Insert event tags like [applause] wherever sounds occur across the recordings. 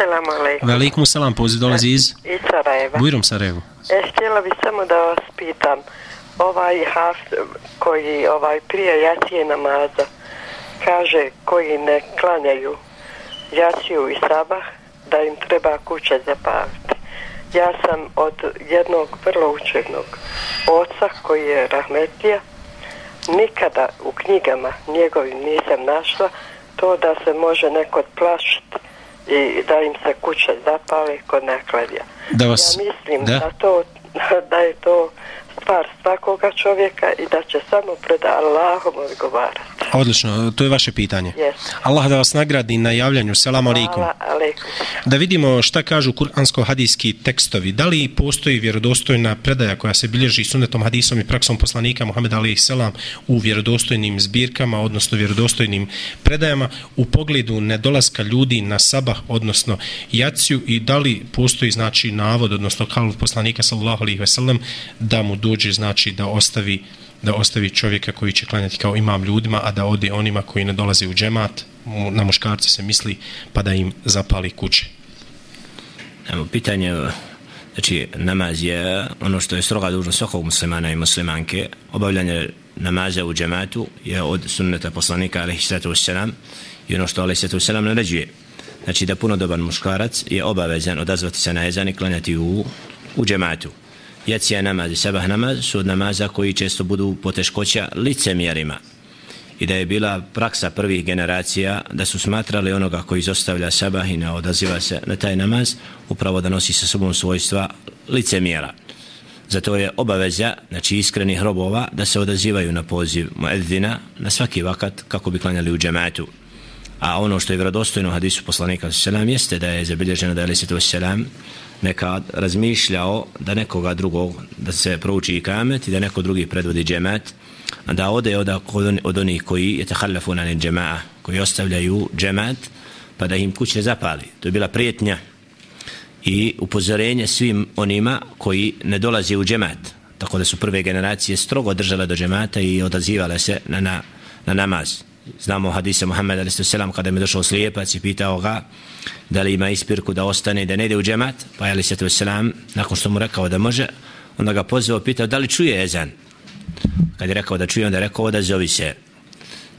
Selam alaikum. Velikum selam, poziv dolazi iz Iz Sarajeva. Bujrom Sarajevo. E, htjela bi samo da vas pitam, ovaj haf koji ovaj prije jacije namaza, kaže koji ne klanjaju jaciju i sabah, da im treba kuće zapaviti. Ja sam od jednog vrlo učenog oca koji je rahmetija, nikada u knjigama njegovim nisam našla to da se može neko plašiti i da im se kuće zapale kod nakladja. Da vas- Ja mislim da? da. to, [laughs] da je to stvar svakoga čovjeka i da će samo pred Allahom odgovarati. Odlično, to je vaše pitanje. Yes. Allah da vas nagradi na javljanju. Selam alaikum. Da vidimo šta kažu kuransko-hadijski tekstovi. Da li postoji vjerodostojna predaja koja se bilježi sunetom hadisom i praksom poslanika Muhammed Ali Selam u vjerodostojnim zbirkama, odnosno vjerodostojnim predajama u pogledu nedolaska ljudi na sabah, odnosno jaciju i da li postoji znači navod, odnosno kalu poslanika sallallahu alaihi veselem da mu dođe znači da ostavi da ostavi čovjeka koji će klanjati kao imam ljudima, a da ode onima koji ne dolaze u džemat, na muškarce se misli, pa da im zapali kuće. Evo, pitanje, znači, namaz je ono što je stroga dužnost svakog muslimana i muslimanke. Obavljanje namaza u džematu je od sunneta poslanika, alaihi sallatu wassalam, i ono što alaihi sallatu wassalam naređuje. Znači, da punodoban muškarac je obavezan odazvati se na ezan i klanjati u, u džematu. Jacija namaz i sabah namaz su od namaza koji često budu poteškoća licemjerima i da je bila praksa prvih generacija da su smatrali onoga koji izostavlja sabah i ne odaziva se na taj namaz upravo da nosi sa sobom svojstva licemjera. Zato je obaveza, znači iskrenih robova, da se odazivaju na poziv muedzina na svaki vakat kako bi klanjali u džematu. A ono što je vjerodostojno hadisu poslanika selam jeste da je zabilježeno da je Alisetu selam nekad razmišljao da nekoga drugog, da se prouči i kamet i da neko drugi predvodi džemat, a da ode od, od onih koji je tahallafuna na džema'a, koji ostavljaju džemat, pa da im kuće zapali. To je bila prijetnja i upozorenje svim onima koji ne dolaze u džemat. Tako da su prve generacije strogo držale do džemata i odazivale se na, na, na namaz. Znamo hadise Muhammed sallam kada mi je došao slijepac i pitao ga da li ima ispirku da ostane da ne ide u džemat, pa je a.s. nakon što mu rekao da može, onda ga pozvao pitao da li čuje ezan. Kad je rekao da čuje, onda je rekao da zovi se.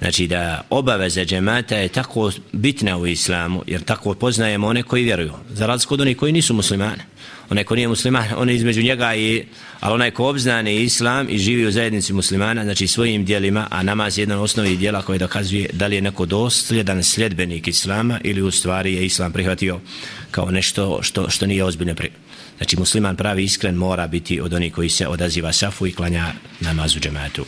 Znači da obaveza džemata je tako bitna u islamu, jer tako poznajemo one koji vjeruju. Za razliku od onih koji nisu muslimani. Onaj ko nije musliman, on je između njega i, ali onaj ko obznani islam i živi u zajednici muslimana, znači svojim dijelima, a namaz je jedan od osnovnih dijela koji dokazuje da li je neko dosljedan sljedbenik islama ili u stvari je islam prihvatio kao nešto što, što nije ozbiljno pri... Znači musliman pravi iskren mora biti od onih koji se odaziva safu i klanja namazu džematu.